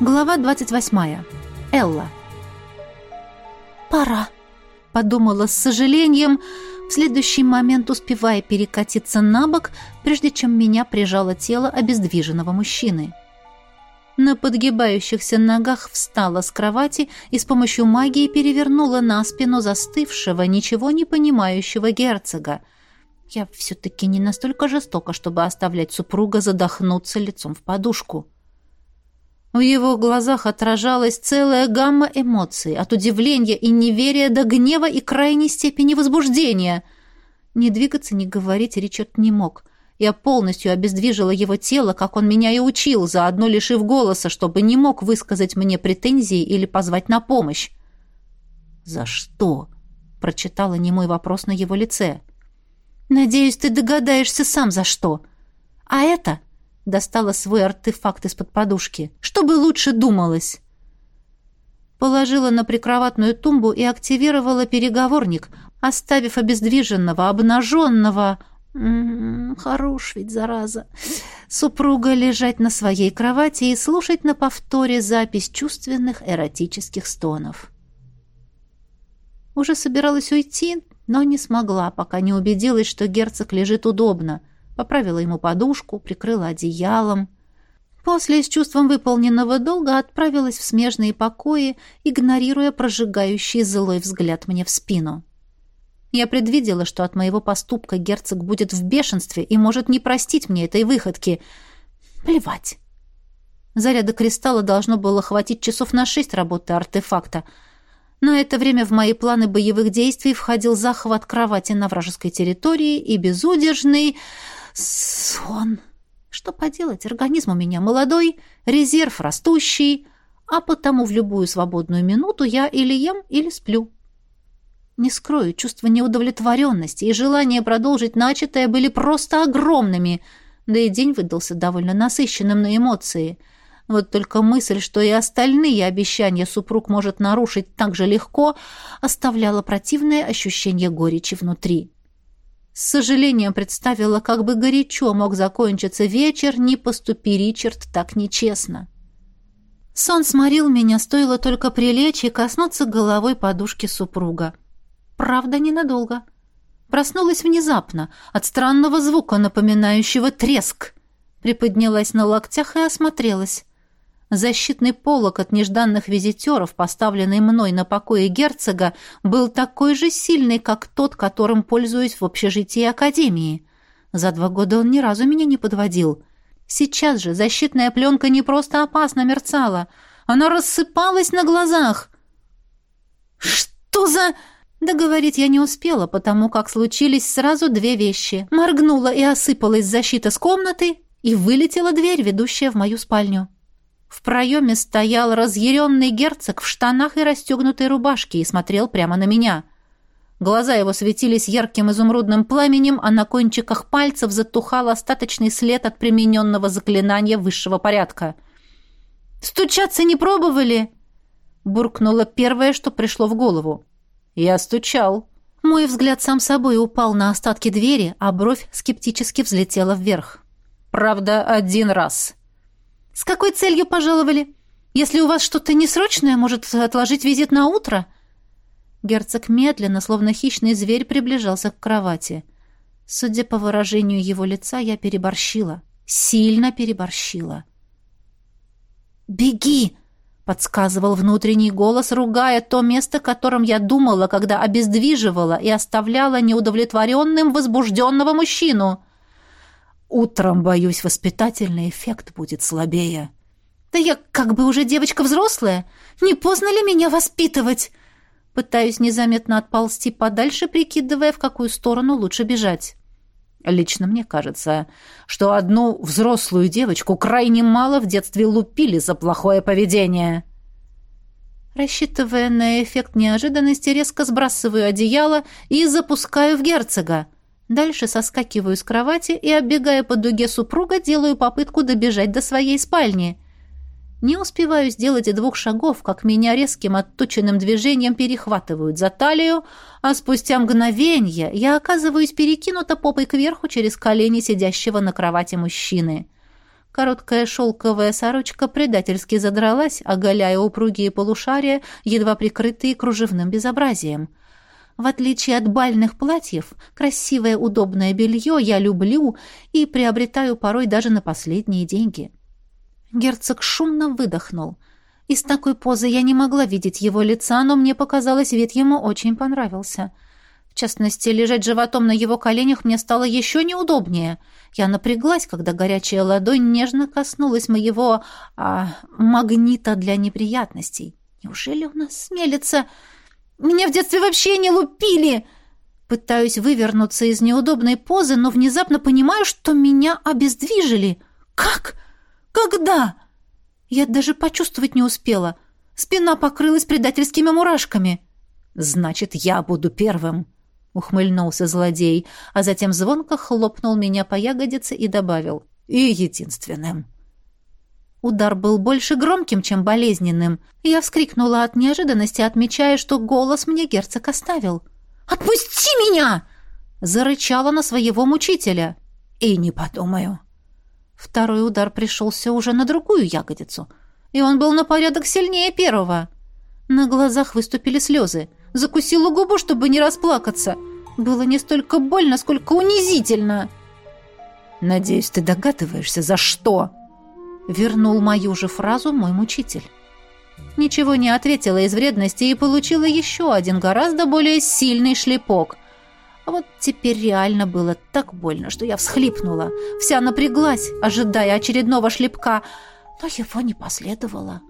Глава 28. Элла. «Пора», — подумала с сожалением, в следующий момент успевая перекатиться на бок, прежде чем меня прижало тело обездвиженного мужчины. На подгибающихся ногах встала с кровати и с помощью магии перевернула на спину застывшего, ничего не понимающего герцога. Я все-таки не настолько жестока, чтобы оставлять супруга задохнуться лицом в подушку. — в его глазах отражалась целая гамма эмоций, от удивления и неверия до гнева и крайней степени возбуждения. Не двигаться, не говорить Ричард не мог. Я полностью обездвижила его тело, как он меня и учил, заодно лишив голоса, чтобы не мог высказать мне претензии или позвать на помощь. «За что?» — прочитала немой вопрос на его лице. «Надеюсь, ты догадаешься сам, за что. А это достала свой артефакт из-под подушки. Чтобы лучше думалось. Положила на прикроватную тумбу и активировала переговорник, оставив обездвиженного, обнаженного... М -м, хорош ведь, зараза. Супруга лежать на своей кровати и слушать на повторе запись чувственных эротических стонов. Уже собиралась уйти, но не смогла, пока не убедилась, что герцог лежит удобно — поправила ему подушку, прикрыла одеялом. После с чувством выполненного долга отправилась в смежные покои, игнорируя прожигающий злой взгляд мне в спину. Я предвидела, что от моего поступка герцог будет в бешенстве и может не простить мне этой выходки. Плевать. Заряда кристалла должно было хватить часов на шесть работы артефакта. На это время в мои планы боевых действий входил захват кровати на вражеской территории и безудержный Сон. Что поделать, организм у меня молодой, резерв растущий, а потому в любую свободную минуту я или ем, или сплю. Не скрою, чувство неудовлетворенности и желание продолжить начатое были просто огромными, да и день выдался довольно насыщенным на эмоции. Вот только мысль, что и остальные обещания супруг может нарушить так же легко, оставляла противное ощущение горечи внутри. С сожалением представила, как бы горячо мог закончиться вечер, не поступи Ричард так нечестно. Сон сморил меня, стоило только прилечь и коснуться головой подушки супруга. Правда, ненадолго. Проснулась внезапно, от странного звука, напоминающего треск. Приподнялась на локтях и осмотрелась. Защитный полог от нежданных визитеров, поставленный мной на покое герцога, был такой же сильный, как тот, которым пользуюсь в общежитии Академии. За два года он ни разу меня не подводил. Сейчас же защитная пленка не просто опасно мерцала, она рассыпалась на глазах. «Что за...» Договорить я не успела, потому как случились сразу две вещи. Моргнула и осыпалась защита с комнаты, и вылетела дверь, ведущая в мою спальню. В проеме стоял разъяренный герцог в штанах и расстегнутой рубашке и смотрел прямо на меня. Глаза его светились ярким изумрудным пламенем, а на кончиках пальцев затухал остаточный след от примененного заклинания высшего порядка. «Стучаться не пробовали?» буркнуло первое, что пришло в голову. «Я стучал». Мой взгляд сам собой упал на остатки двери, а бровь скептически взлетела вверх. «Правда, один раз», «С какой целью пожаловали? Если у вас что-то несрочное, может, отложить визит на утро?» Герцог медленно, словно хищный зверь, приближался к кровати. Судя по выражению его лица, я переборщила. Сильно переборщила. «Беги!» — подсказывал внутренний голос, ругая то место, которым я думала, когда обездвиживала и оставляла неудовлетворенным возбужденного мужчину. Утром, боюсь, воспитательный эффект будет слабее. Да я как бы уже девочка взрослая. Не поздно ли меня воспитывать? Пытаюсь незаметно отползти подальше, прикидывая, в какую сторону лучше бежать. Лично мне кажется, что одну взрослую девочку крайне мало в детстве лупили за плохое поведение. Рассчитывая на эффект неожиданности, резко сбрасываю одеяло и запускаю в герцога. Дальше соскакиваю с кровати и, оббегая по дуге супруга, делаю попытку добежать до своей спальни. Не успеваю сделать и двух шагов, как меня резким отточенным движением перехватывают за талию, а спустя мгновенье я оказываюсь перекинута попой кверху через колени сидящего на кровати мужчины. Короткая шелковая сорочка предательски задралась, оголяя упругие полушария, едва прикрытые кружевным безобразием. В отличие от бальных платьев, красивое удобное белье я люблю и приобретаю порой даже на последние деньги. Герцог шумно выдохнул. Из такой позы я не могла видеть его лица, но мне показалось, вид ему очень понравился — частности, лежать животом на его коленях мне стало еще неудобнее. Я напряглась, когда горячая ладонь нежно коснулась моего а, магнита для неприятностей. Неужели у нас смелится? Меня в детстве вообще не лупили! Пытаюсь вывернуться из неудобной позы, но внезапно понимаю, что меня обездвижили. Как? Когда? Я даже почувствовать не успела. Спина покрылась предательскими мурашками. Значит, я буду первым ухмыльнулся злодей, а затем звонко хлопнул меня по ягодице и добавил «И единственным». Удар был больше громким, чем болезненным. Я вскрикнула от неожиданности, отмечая, что голос мне герцог оставил. «Отпусти меня!» Зарычала на своего мучителя. «И не подумаю». Второй удар пришелся уже на другую ягодицу, и он был на порядок сильнее первого. На глазах выступили слезы. Закусила губу, чтобы не расплакаться. Было не столько больно, сколько унизительно. «Надеюсь, ты догадываешься, за что?» Вернул мою же фразу мой мучитель. Ничего не ответила из вредности и получила еще один гораздо более сильный шлепок. А вот теперь реально было так больно, что я всхлипнула. Вся напряглась, ожидая очередного шлепка, но его не последовало.